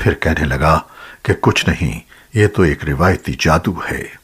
फिर कहने लगा कि कुछ नहीं ये तो एक रिवायती जादू है।